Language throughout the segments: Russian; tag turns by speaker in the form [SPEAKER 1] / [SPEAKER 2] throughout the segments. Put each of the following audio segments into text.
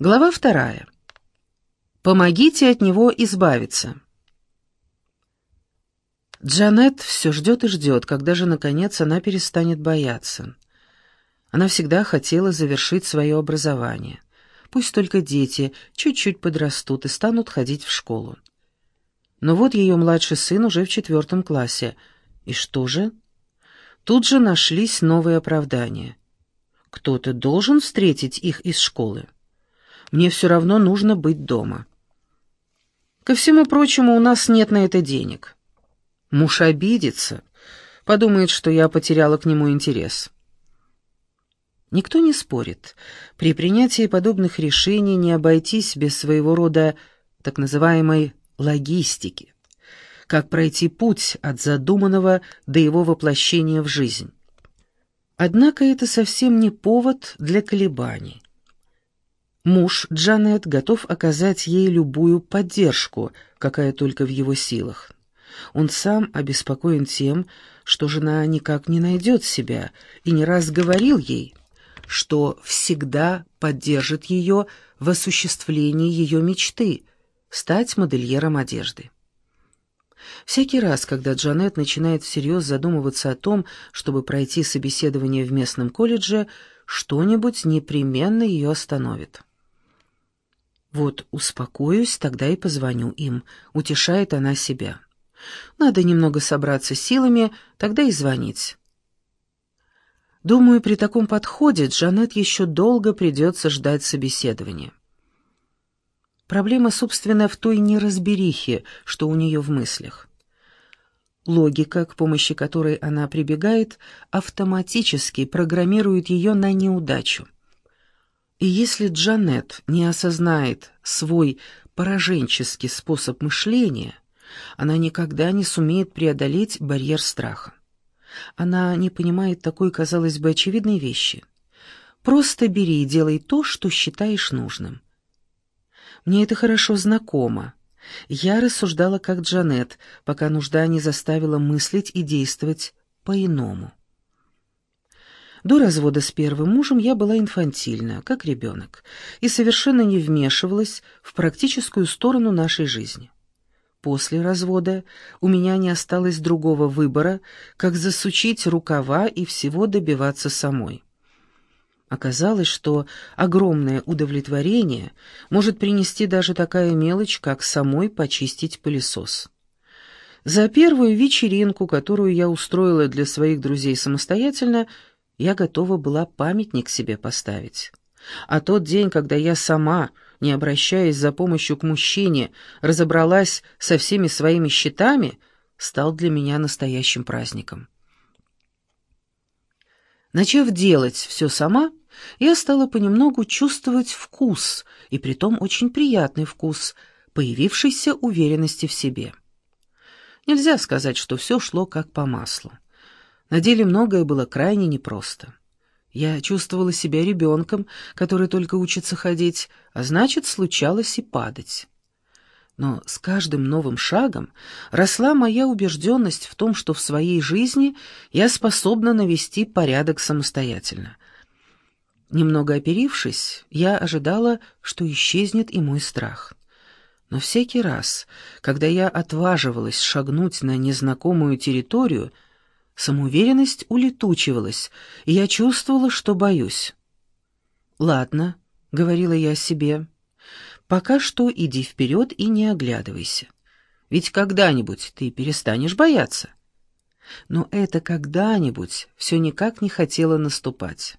[SPEAKER 1] Глава вторая. Помогите от него избавиться. Джанет все ждет и ждет, когда же, наконец, она перестанет бояться. Она всегда хотела завершить свое образование. Пусть только дети чуть-чуть подрастут и станут ходить в школу. Но вот ее младший сын уже в четвертом классе. И что же? Тут же нашлись новые оправдания. Кто-то должен встретить их из школы. Мне все равно нужно быть дома. Ко всему прочему, у нас нет на это денег. Муж обидится, подумает, что я потеряла к нему интерес. Никто не спорит. При принятии подобных решений не обойтись без своего рода так называемой логистики. Как пройти путь от задуманного до его воплощения в жизнь. Однако это совсем не повод для колебаний. Муж Джанет готов оказать ей любую поддержку, какая только в его силах. Он сам обеспокоен тем, что жена никак не найдет себя, и не раз говорил ей, что всегда поддержит ее в осуществлении ее мечты — стать модельером одежды. Всякий раз, когда Джанет начинает всерьез задумываться о том, чтобы пройти собеседование в местном колледже, что-нибудь непременно ее остановит. Вот успокоюсь, тогда и позвоню им, утешает она себя. Надо немного собраться силами, тогда и звонить. Думаю, при таком подходе Джанет еще долго придется ждать собеседования. Проблема, собственно, в той неразберихе, что у нее в мыслях. Логика, к помощи которой она прибегает, автоматически программирует ее на неудачу. И если Джанет не осознает свой пораженческий способ мышления, она никогда не сумеет преодолеть барьер страха. Она не понимает такой, казалось бы, очевидной вещи. Просто бери и делай то, что считаешь нужным. Мне это хорошо знакомо. Я рассуждала как Джанет, пока нужда не заставила мыслить и действовать по-иному. До развода с первым мужем я была инфантильна, как ребенок, и совершенно не вмешивалась в практическую сторону нашей жизни. После развода у меня не осталось другого выбора, как засучить рукава и всего добиваться самой. Оказалось, что огромное удовлетворение может принести даже такая мелочь, как самой почистить пылесос. За первую вечеринку, которую я устроила для своих друзей самостоятельно, я готова была памятник себе поставить. А тот день, когда я сама, не обращаясь за помощью к мужчине, разобралась со всеми своими счетами, стал для меня настоящим праздником. Начав делать все сама, я стала понемногу чувствовать вкус, и притом очень приятный вкус, появившейся уверенности в себе. Нельзя сказать, что все шло как по маслу. На деле многое было крайне непросто. Я чувствовала себя ребенком, который только учится ходить, а значит, случалось и падать. Но с каждым новым шагом росла моя убежденность в том, что в своей жизни я способна навести порядок самостоятельно. Немного оперившись, я ожидала, что исчезнет и мой страх. Но всякий раз, когда я отваживалась шагнуть на незнакомую территорию, Самоуверенность улетучивалась, и я чувствовала, что боюсь. «Ладно», — говорила я себе, — «пока что иди вперед и не оглядывайся. Ведь когда-нибудь ты перестанешь бояться». Но это когда-нибудь все никак не хотело наступать.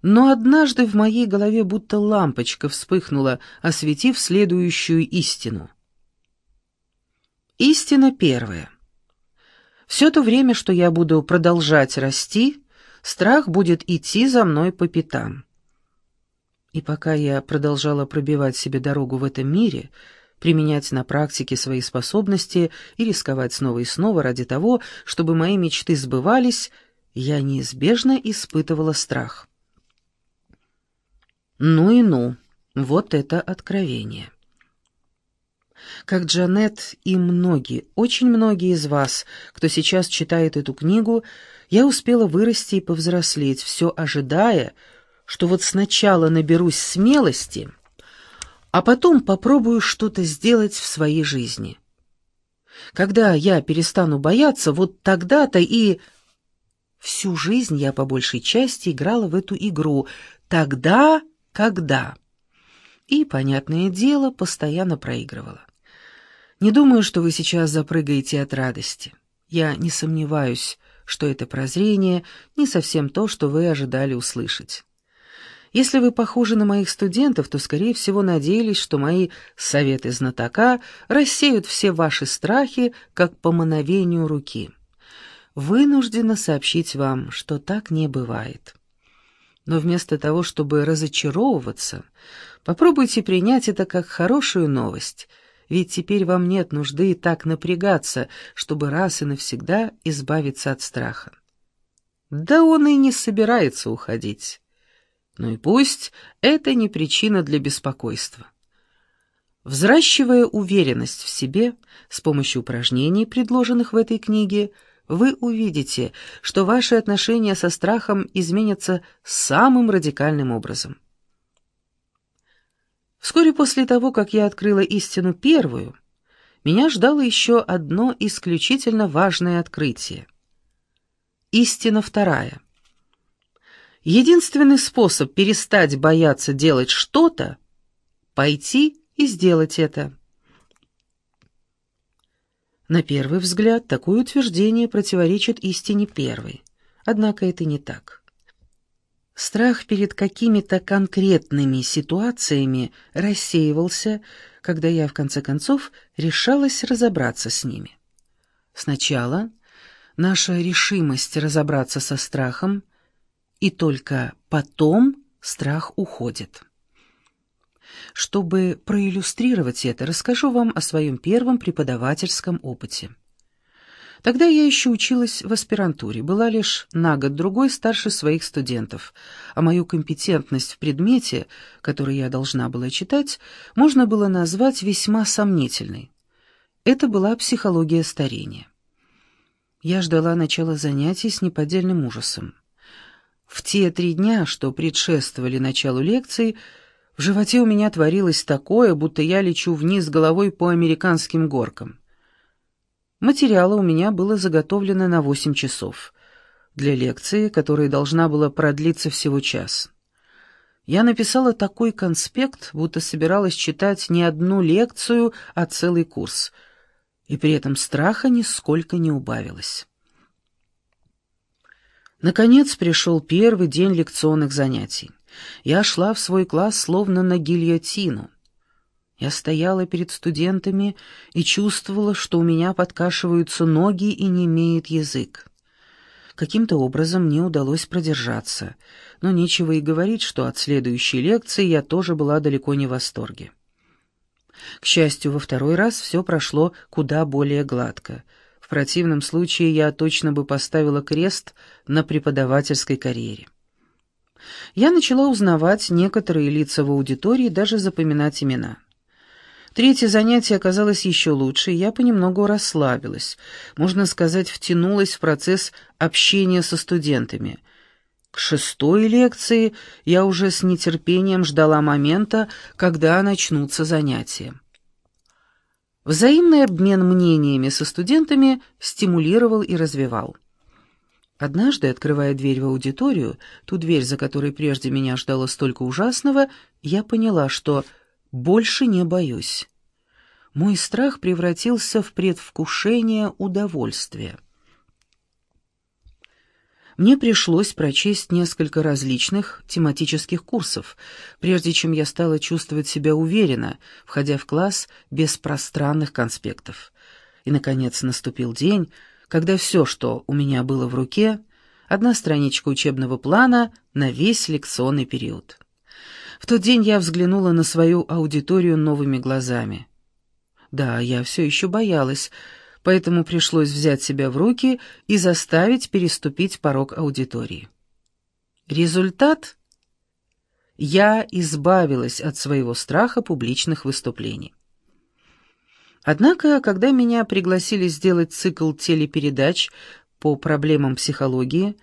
[SPEAKER 1] Но однажды в моей голове будто лампочка вспыхнула, осветив следующую истину. Истина первая. Все то время, что я буду продолжать расти, страх будет идти за мной по пятам. И пока я продолжала пробивать себе дорогу в этом мире, применять на практике свои способности и рисковать снова и снова ради того, чтобы мои мечты сбывались, я неизбежно испытывала страх. Ну и ну, вот это откровение. Как Джанет и многие, очень многие из вас, кто сейчас читает эту книгу, я успела вырасти и повзрослеть, все ожидая, что вот сначала наберусь смелости, а потом попробую что-то сделать в своей жизни. Когда я перестану бояться, вот тогда-то и... Всю жизнь я по большей части играла в эту игру. Тогда, когда... И, понятное дело, постоянно проигрывала. Не думаю, что вы сейчас запрыгаете от радости. Я не сомневаюсь, что это прозрение не совсем то, что вы ожидали услышать. Если вы похожи на моих студентов, то, скорее всего, надеялись, что мои советы знатока рассеют все ваши страхи, как по мановению руки. Вынуждена сообщить вам, что так не бывает. Но вместо того, чтобы разочаровываться, попробуйте принять это как хорошую новость — ведь теперь вам нет нужды так напрягаться, чтобы раз и навсегда избавиться от страха. Да он и не собирается уходить. Ну и пусть это не причина для беспокойства. Взращивая уверенность в себе с помощью упражнений, предложенных в этой книге, вы увидите, что ваши отношения со страхом изменятся самым радикальным образом. Вскоре после того, как я открыла истину первую, меня ждало еще одно исключительно важное открытие. Истина вторая. Единственный способ перестать бояться делать что-то — пойти и сделать это. На первый взгляд, такое утверждение противоречит истине первой. Однако это не так. Страх перед какими-то конкретными ситуациями рассеивался, когда я, в конце концов, решалась разобраться с ними. Сначала наша решимость разобраться со страхом, и только потом страх уходит. Чтобы проиллюстрировать это, расскажу вам о своем первом преподавательском опыте. Тогда я еще училась в аспирантуре, была лишь на год-другой старше своих студентов, а мою компетентность в предмете, который я должна была читать, можно было назвать весьма сомнительной. Это была психология старения. Я ждала начала занятий с неподдельным ужасом. В те три дня, что предшествовали началу лекции, в животе у меня творилось такое, будто я лечу вниз головой по американским горкам. Материала у меня было заготовлено на 8 часов. Для лекции, которая должна была продлиться всего час. Я написала такой конспект, будто собиралась читать не одну лекцию, а целый курс. И при этом страха нисколько не убавилось. Наконец пришел первый день лекционных занятий. Я шла в свой класс словно на гильотину. Я стояла перед студентами и чувствовала, что у меня подкашиваются ноги и не имеет язык. Каким-то образом мне удалось продержаться, но нечего и говорить, что от следующей лекции я тоже была далеко не в восторге. К счастью, во второй раз все прошло куда более гладко. В противном случае я точно бы поставила крест на преподавательской карьере. Я начала узнавать некоторые лица в аудитории, даже запоминать имена. Третье занятие оказалось еще лучше, и я понемногу расслабилась, можно сказать, втянулась в процесс общения со студентами. К шестой лекции я уже с нетерпением ждала момента, когда начнутся занятия. Взаимный обмен мнениями со студентами стимулировал и развивал. Однажды, открывая дверь в аудиторию, ту дверь, за которой прежде меня ждало столько ужасного, я поняла, что больше не боюсь. Мой страх превратился в предвкушение удовольствия. Мне пришлось прочесть несколько различных тематических курсов, прежде чем я стала чувствовать себя уверенно, входя в класс без пространных конспектов. И, наконец, наступил день, когда все, что у меня было в руке, одна страничка учебного плана на весь лекционный период. В тот день я взглянула на свою аудиторию новыми глазами. Да, я все еще боялась, поэтому пришлось взять себя в руки и заставить переступить порог аудитории. Результат? Я избавилась от своего страха публичных выступлений. Однако, когда меня пригласили сделать цикл телепередач по проблемам психологии,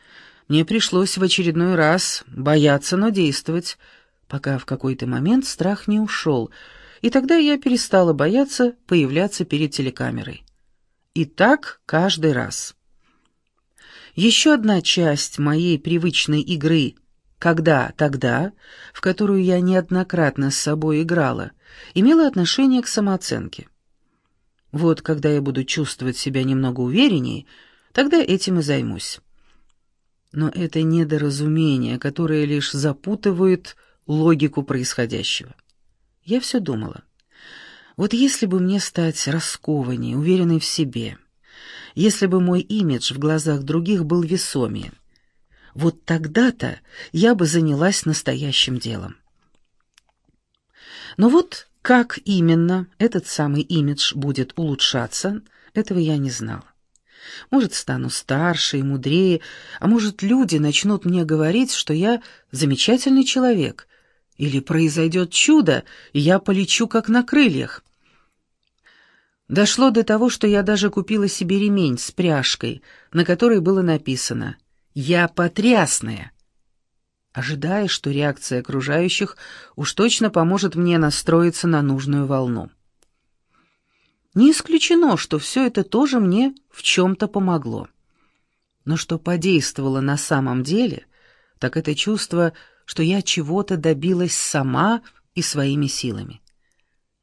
[SPEAKER 1] Мне пришлось в очередной раз бояться, но действовать, пока в какой-то момент страх не ушел, и тогда я перестала бояться появляться перед телекамерой. И так каждый раз. Еще одна часть моей привычной игры «Когда, тогда», в которую я неоднократно с собой играла, имела отношение к самооценке. Вот когда я буду чувствовать себя немного увереннее, тогда этим и займусь. Но это недоразумение, которое лишь запутывает логику происходящего. Я все думала. Вот если бы мне стать раскованнее, уверенной в себе, если бы мой имидж в глазах других был весомее, вот тогда-то я бы занялась настоящим делом. Но вот как именно этот самый имидж будет улучшаться, этого я не знала. Может, стану старше и мудрее, а может, люди начнут мне говорить, что я замечательный человек, или произойдет чудо, и я полечу как на крыльях. Дошло до того, что я даже купила себе ремень с пряжкой, на которой было написано «Я потрясная», ожидая, что реакция окружающих уж точно поможет мне настроиться на нужную волну. Не исключено, что все это тоже мне в чем-то помогло. Но что подействовало на самом деле, так это чувство, что я чего-то добилась сама и своими силами.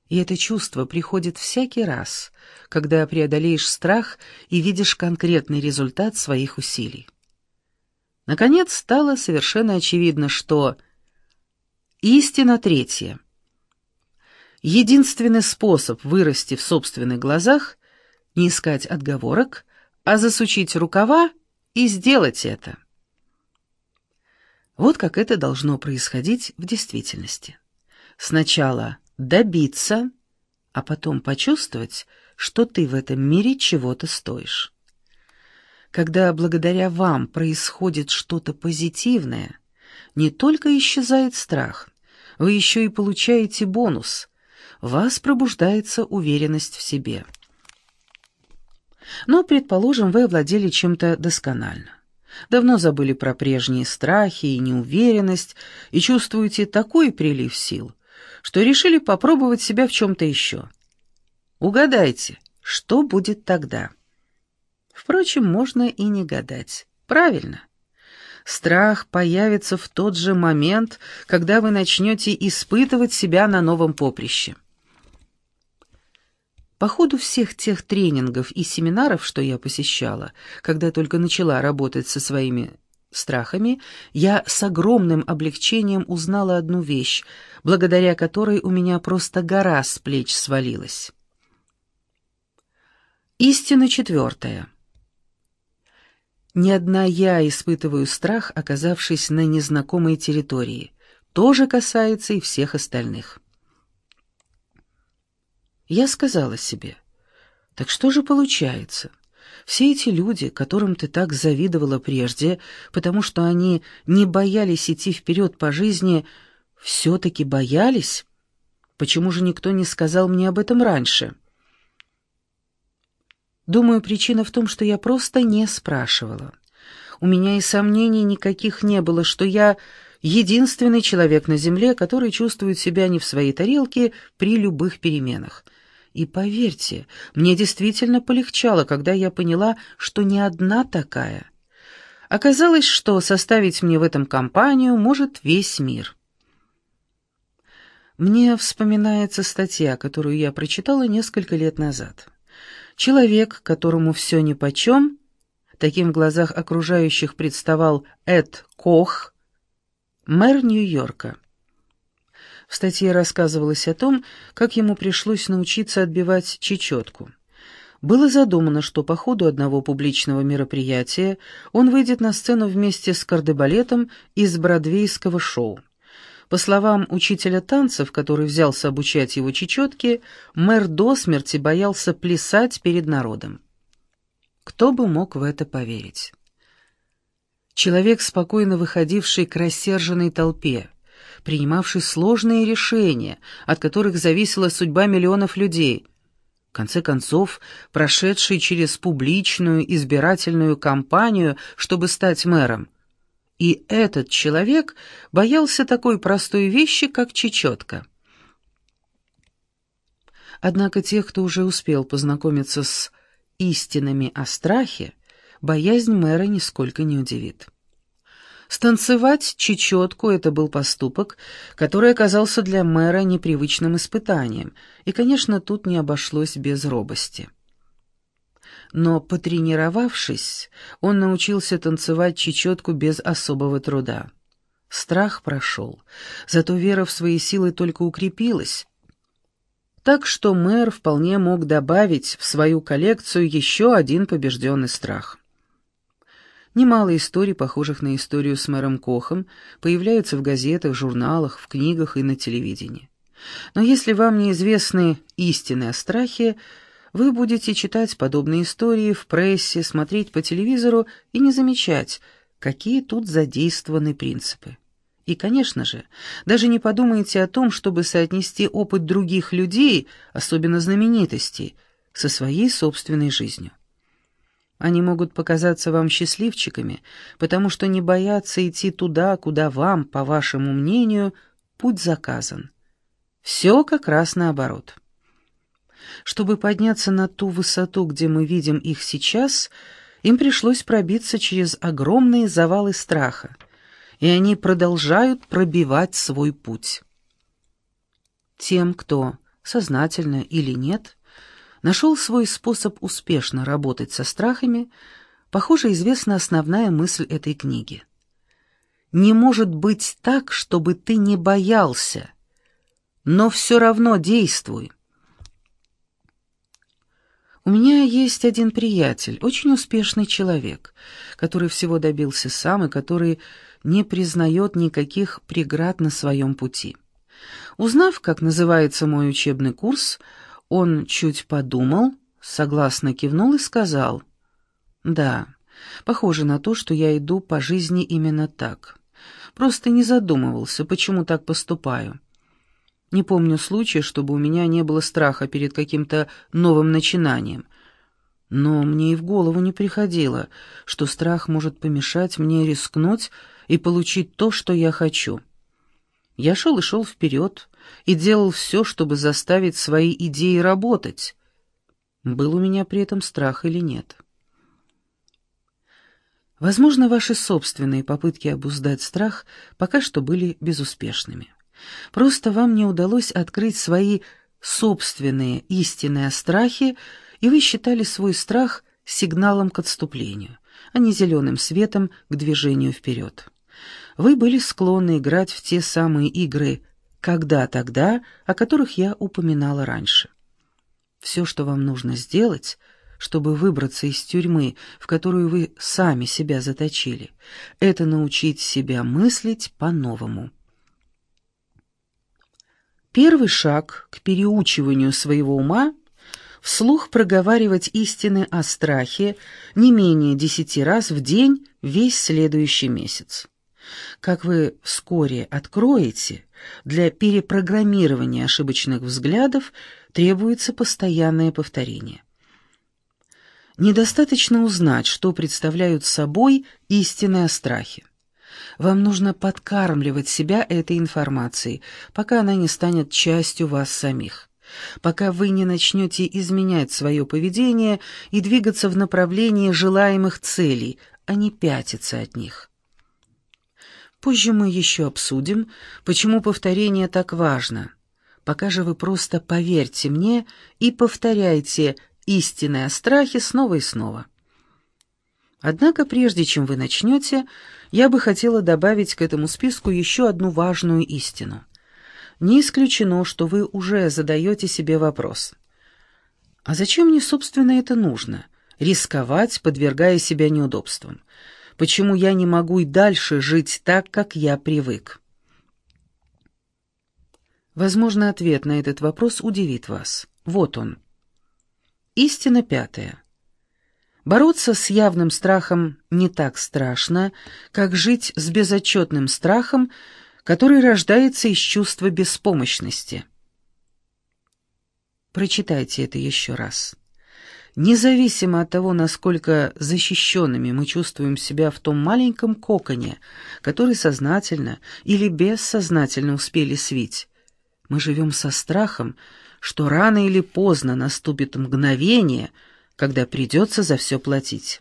[SPEAKER 1] И это чувство приходит всякий раз, когда преодолеешь страх и видишь конкретный результат своих усилий. Наконец стало совершенно очевидно, что истина третья — Единственный способ вырасти в собственных глазах — не искать отговорок, а засучить рукава и сделать это. Вот как это должно происходить в действительности. Сначала добиться, а потом почувствовать, что ты в этом мире чего-то стоишь. Когда благодаря вам происходит что-то позитивное, не только исчезает страх, вы еще и получаете бонус — вас пробуждается уверенность в себе. Но, предположим, вы овладели чем-то досконально. Давно забыли про прежние страхи и неуверенность и чувствуете такой прилив сил, что решили попробовать себя в чем-то еще. Угадайте, что будет тогда? Впрочем, можно и не гадать. Правильно. Страх появится в тот же момент, когда вы начнете испытывать себя на новом поприще. По ходу всех тех тренингов и семинаров, что я посещала, когда только начала работать со своими страхами, я с огромным облегчением узнала одну вещь, благодаря которой у меня просто гора с плеч свалилась. Истина четвертая. Не одна я испытываю страх, оказавшись на незнакомой территории. Тоже касается и всех остальных. Я сказала себе, так что же получается? Все эти люди, которым ты так завидовала прежде, потому что они не боялись идти вперед по жизни, все-таки боялись? Почему же никто не сказал мне об этом раньше? Думаю, причина в том, что я просто не спрашивала. У меня и сомнений никаких не было, что я единственный человек на Земле, который чувствует себя не в своей тарелке при любых переменах — и поверьте, мне действительно полегчало, когда я поняла, что не одна такая. Оказалось, что составить мне в этом компанию может весь мир. Мне вспоминается статья, которую я прочитала несколько лет назад. Человек, которому все нипочем, таким в глазах окружающих представал Эд Кох, мэр Нью-Йорка. В статье рассказывалось о том, как ему пришлось научиться отбивать чечетку. Было задумано, что по ходу одного публичного мероприятия он выйдет на сцену вместе с кардебалетом из бродвейского шоу. По словам учителя танцев, который взялся обучать его чечетке, мэр до смерти боялся плясать перед народом. Кто бы мог в это поверить? Человек, спокойно выходивший к рассерженной толпе, принимавший сложные решения, от которых зависела судьба миллионов людей. В конце концов, прошедший через публичную избирательную кампанию, чтобы стать мэром, И этот человек боялся такой простой вещи, как чечетка. Однако тех, кто уже успел познакомиться с истинами о страхе, боязнь мэра нисколько не удивит. Станцевать чечетку — это был поступок, который оказался для мэра непривычным испытанием, и, конечно, тут не обошлось без робости. Но, потренировавшись, он научился танцевать чечетку без особого труда. Страх прошел, зато вера в свои силы только укрепилась, так что мэр вполне мог добавить в свою коллекцию еще один побежденный страх. Немало историй, похожих на историю с мэром Кохом, появляются в газетах, журналах, в книгах и на телевидении. Но если вам неизвестны истины о страхе, вы будете читать подобные истории в прессе, смотреть по телевизору и не замечать, какие тут задействованы принципы. И, конечно же, даже не подумайте о том, чтобы соотнести опыт других людей, особенно знаменитостей, со своей собственной жизнью. Они могут показаться вам счастливчиками, потому что не боятся идти туда, куда вам, по вашему мнению, путь заказан. Все как раз наоборот. Чтобы подняться на ту высоту, где мы видим их сейчас, им пришлось пробиться через огромные завалы страха, и они продолжают пробивать свой путь. Тем, кто, сознательно или нет, нашел свой способ успешно работать со страхами, похоже, известна основная мысль этой книги. Не может быть так, чтобы ты не боялся, но все равно действуй. У меня есть один приятель, очень успешный человек, который всего добился сам и который не признает никаких преград на своем пути. Узнав, как называется мой учебный курс, он чуть подумал, согласно кивнул и сказал, «Да, похоже на то, что я иду по жизни именно так. Просто не задумывался, почему так поступаю. Не помню случая, чтобы у меня не было страха перед каким-то новым начинанием, но мне и в голову не приходило, что страх может помешать мне рискнуть и получить то, что я хочу. Я шел и шел вперед, и делал все, чтобы заставить свои идеи работать. Был у меня при этом страх или нет? Возможно, ваши собственные попытки обуздать страх пока что были безуспешными. Просто вам не удалось открыть свои собственные истинные страхи, и вы считали свой страх сигналом к отступлению, а не зеленым светом к движению вперед. Вы были склонны играть в те самые игры «когда тогда», о которых я упоминала раньше. Все, что вам нужно сделать, чтобы выбраться из тюрьмы, в которую вы сами себя заточили, это научить себя мыслить по-новому. Первый шаг к переучиванию своего ума — вслух проговаривать истины о страхе не менее десяти раз в день весь следующий месяц. Как вы вскоре откроете, для перепрограммирования ошибочных взглядов требуется постоянное повторение. Недостаточно узнать, что представляют собой истины о страхе. Вам нужно подкармливать себя этой информацией, пока она не станет частью вас самих. Пока вы не начнете изменять свое поведение и двигаться в направлении желаемых целей, а не пятиться от них. Позже мы еще обсудим, почему повторение так важно. Пока же вы просто поверьте мне и повторяйте истинное о страхе снова и снова. Однако прежде чем вы начнете, я бы хотела добавить к этому списку еще одну важную истину. Не исключено, что вы уже задаете себе вопрос. А зачем мне, собственно, это нужно? Рисковать, подвергая себя неудобствам. Почему я не могу и дальше жить так, как я привык? Возможно, ответ на этот вопрос удивит вас. Вот он. Истина пятая. Бороться с явным страхом не так страшно, как жить с безотчетным страхом, который рождается из чувства беспомощности. Прочитайте это еще раз. Независимо от того, насколько защищенными мы чувствуем себя в том маленьком коконе, который сознательно или бессознательно успели свить, мы живем со страхом, что рано или поздно наступит мгновение, когда придется за все платить.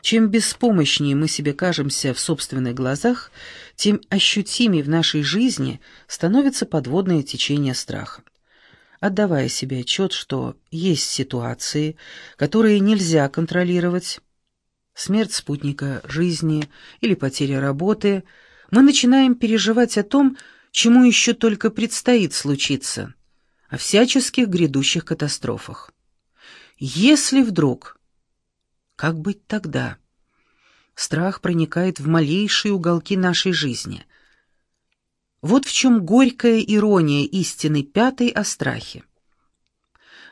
[SPEAKER 1] Чем беспомощнее мы себе кажемся в собственных глазах, тем ощутимее в нашей жизни становится подводное течение страха отдавая себе отчет, что есть ситуации, которые нельзя контролировать, смерть спутника жизни или потеря работы, мы начинаем переживать о том, чему еще только предстоит случиться, о всяческих грядущих катастрофах. Если вдруг... Как быть тогда? Страх проникает в малейшие уголки нашей жизни — вот в чем горькая ирония истины пятой о страхе.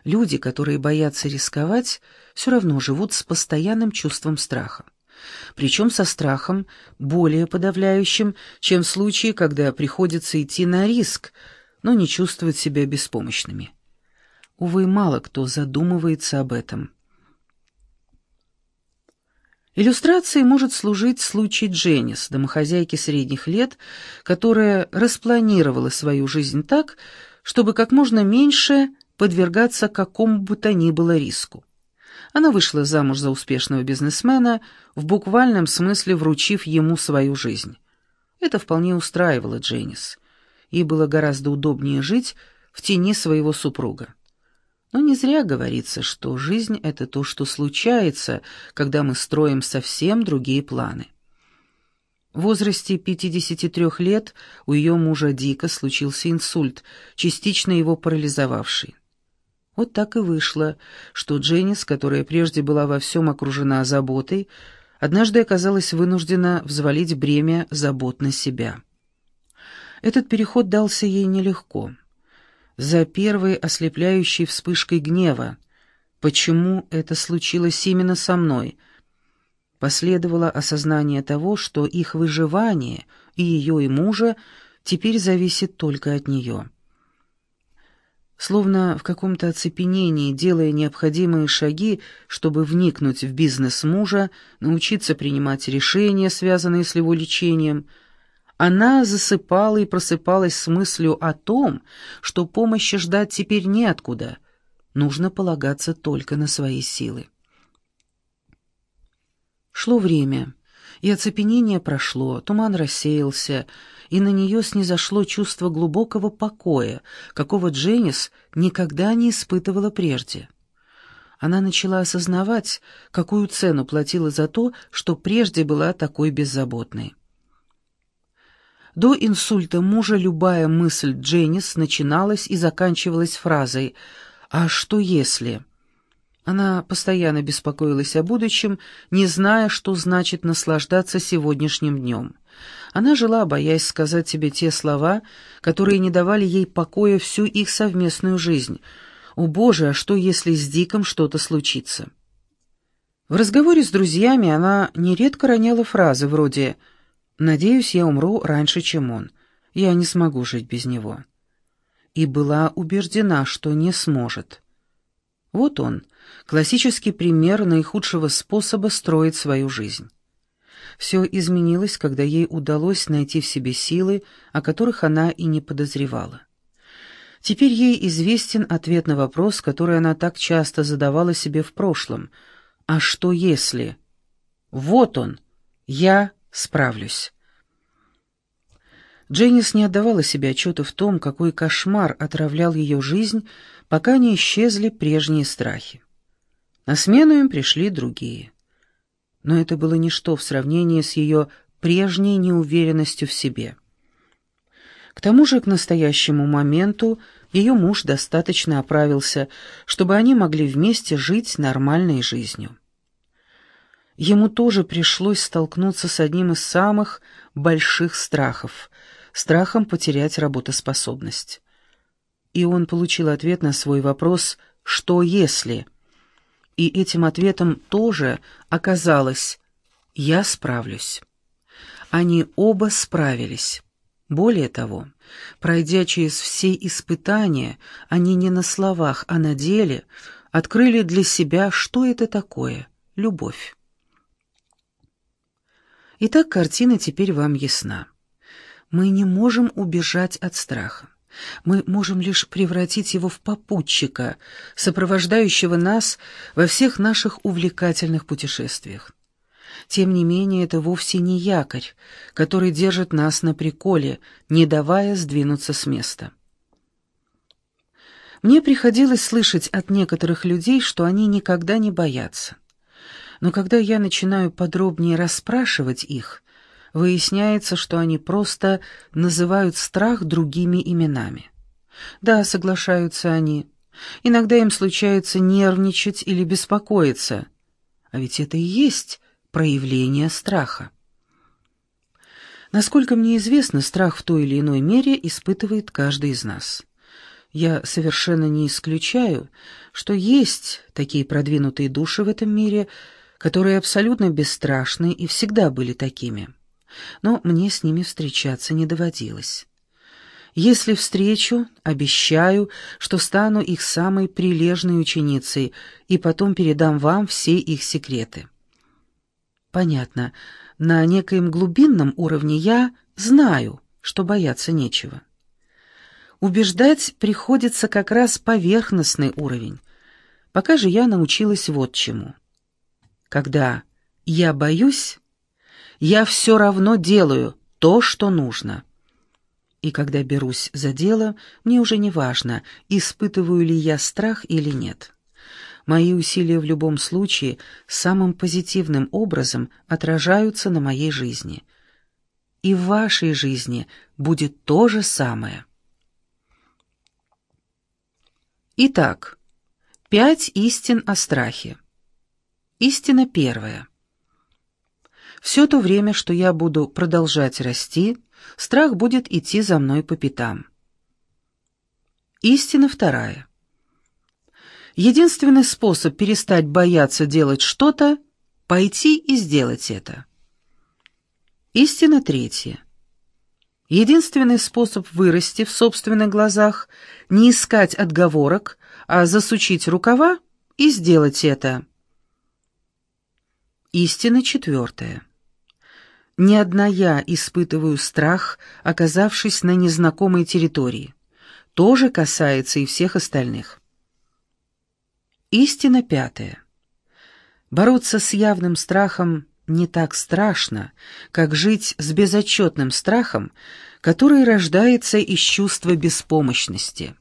[SPEAKER 1] Люди, которые боятся рисковать, все равно живут с постоянным чувством страха. Причем со страхом более подавляющим, чем в случае, когда приходится идти на риск, но не чувствуют себя беспомощными. Увы, мало кто задумывается об этом. Иллюстрацией может служить случай Дженнис, домохозяйки средних лет, которая распланировала свою жизнь так, чтобы как можно меньше подвергаться какому бы то ни было риску. Она вышла замуж за успешного бизнесмена, в буквальном смысле вручив ему свою жизнь. Это вполне устраивало Дженнис. Ей было гораздо удобнее жить в тени своего супруга. Но не зря говорится, что жизнь — это то, что случается, когда мы строим совсем другие планы. В возрасте 53 лет у ее мужа Дика случился инсульт, частично его парализовавший. Вот так и вышло, что Дженнис, которая прежде была во всем окружена заботой, однажды оказалась вынуждена взвалить бремя забот на себя. Этот переход дался ей нелегко за первой ослепляющей вспышкой гнева. Почему это случилось именно со мной? Последовало осознание того, что их выживание, и ее, и мужа, теперь зависит только от нее. Словно в каком-то оцепенении, делая необходимые шаги, чтобы вникнуть в бизнес мужа, научиться принимать решения, связанные с его лечением – она засыпала и просыпалась с мыслью о том, что помощи ждать теперь неоткуда, нужно полагаться только на свои силы. Шло время, и оцепенение прошло, туман рассеялся, и на нее снизошло чувство глубокого покоя, какого Дженнис никогда не испытывала прежде. Она начала осознавать, какую цену платила за то, что прежде была такой беззаботной. До инсульта мужа любая мысль Дженнис начиналась и заканчивалась фразой «А что если?». Она постоянно беспокоилась о будущем, не зная, что значит наслаждаться сегодняшним днем. Она жила, боясь сказать себе те слова, которые не давали ей покоя всю их совместную жизнь. «О боже, а что, если с Диком что-то случится?» В разговоре с друзьями она нередко роняла фразы вроде «Связь». Надеюсь, я умру раньше, чем он. Я не смогу жить без него. И была убеждена, что не сможет. Вот он, классический пример наихудшего способа строить свою жизнь. Все изменилось, когда ей удалось найти в себе силы, о которых она и не подозревала. Теперь ей известен ответ на вопрос, который она так часто задавала себе в прошлом. «А что если?» «Вот он! Я Справлюсь. Дженнис не отдавала себе отчета в том, какой кошмар отравлял ее жизнь, пока не исчезли прежние страхи. На смену им пришли другие. Но это было ничто в сравнении с ее прежней неуверенностью в себе. К тому же к настоящему моменту ее муж достаточно оправился, чтобы они могли вместе жить нормальной жизнью. Ему тоже пришлось столкнуться с одним из самых больших страхов — страхом потерять работоспособность. И он получил ответ на свой вопрос «что если?». И этим ответом тоже оказалось «я справлюсь». Они оба справились. Более того, пройдя через все испытания, они не на словах, а на деле открыли для себя, что это такое — любовь. Итак, картина теперь вам ясна. Мы не можем убежать от страха. Мы можем лишь превратить его в попутчика, сопровождающего нас во всех наших увлекательных путешествиях. Тем не менее, это вовсе не якорь, который держит нас на приколе, не давая сдвинуться с места. Мне приходилось слышать от некоторых людей, что они никогда не боятся. Но когда я начинаю подробнее расспрашивать их, выясняется, что они просто называют страх другими именами. Да, соглашаются они. Иногда им случается нервничать или беспокоиться. А ведь это и есть проявление страха. Насколько мне известно, страх в той или иной мере испытывает каждый из нас. Я совершенно не исключаю, что есть такие продвинутые души в этом мире, которые абсолютно бесстрашны и всегда были такими. Но мне с ними встречаться не доводилось. Если встречу, обещаю, что стану их самой прилежной ученицей и потом передам вам все их секреты. Понятно, на некоем глубинном уровне я знаю, что бояться нечего. Убеждать приходится как раз поверхностный уровень. Пока же я научилась вот чему. Когда я боюсь, я все равно делаю то, что нужно. И когда берусь за дело, мне уже не важно, испытываю ли я страх или нет. Мои усилия в любом случае самым позитивным образом отражаются на моей жизни. И в вашей жизни будет то же самое. Итак, пять истин о страхе. Истина первая. Все то время, что я буду продолжать расти, страх будет идти за мной по пятам. Истина вторая. Единственный способ перестать бояться делать что-то — пойти и сделать это. Истина третья. Единственный способ вырасти в собственных глазах — не искать отговорок, а засучить рукава и сделать это. Истина четвертая. Не одна я испытываю страх, оказавшись на незнакомой территории. Тоже касается и всех остальных. Истина пятая. Бороться с явным страхом не так страшно, как жить с безотчетным страхом, который рождается из чувства беспомощности.